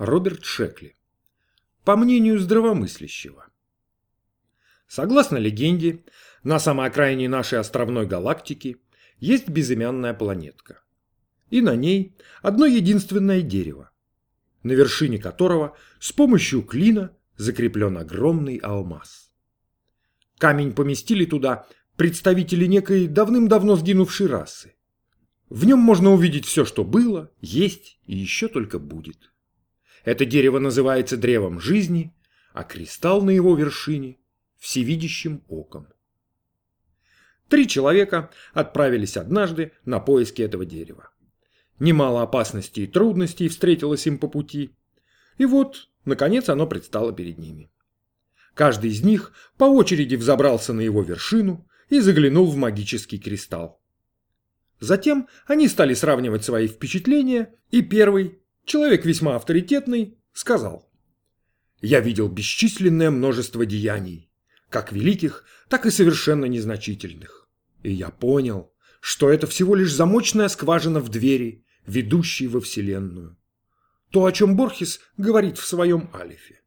Роберт Шекли. По мнению здравомыслящего. Согласно легенде, на самой окраине нашей островной галактики есть безымянная планетка. И на ней одно единственное дерево, на вершине которого с помощью клина закреплен огромный алмаз. Камень поместили туда представители некой давным-давно сгинувшей расы. В нем можно увидеть все, что было, есть и еще только будет. Это дерево называется древом жизни, а кристалл на его вершине – всевидящим оком. Три человека отправились однажды на поиски этого дерева. Немало опасностей и трудностей встретилось им по пути. И вот, наконец, оно предстало перед ними. Каждый из них по очереди взобрался на его вершину и заглянул в магический кристалл. Затем они стали сравнивать свои впечатления, и первый, человек весьма авторитетный, сказал. «Я видел бесчисленное множество деяний, как великих, так и совершенно незначительных. И я понял, что это всего лишь замочная скважина в двери, ведущей во Вселенную. То, о чем Борхес говорит в своем Алифе.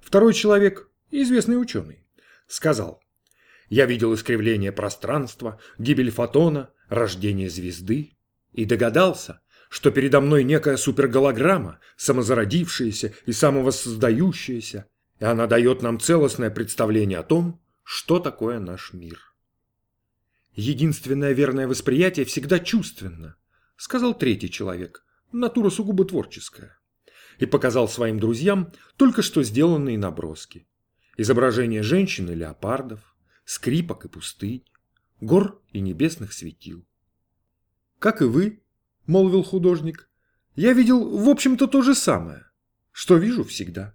Второй человек, известный ученый, сказал, «Я видел искривление пространства, гибель фотона, рождение звезды и догадался, что передо мной некая суперголограмма, самозародившаяся и самовоссоздающаяся, и она дает нам целостное представление о том, что такое наш мир. Единственное верное восприятие всегда чувственно, сказал третий человек, натура сугубо творческая, и показал своим друзьям только что сделанные наброски. Изображения женщин и леопардов, скрипок и пустынь, гор и небесных светил. «Как и вы», — молвил художник, — «я видел, в общем-то, то же самое, что вижу всегда».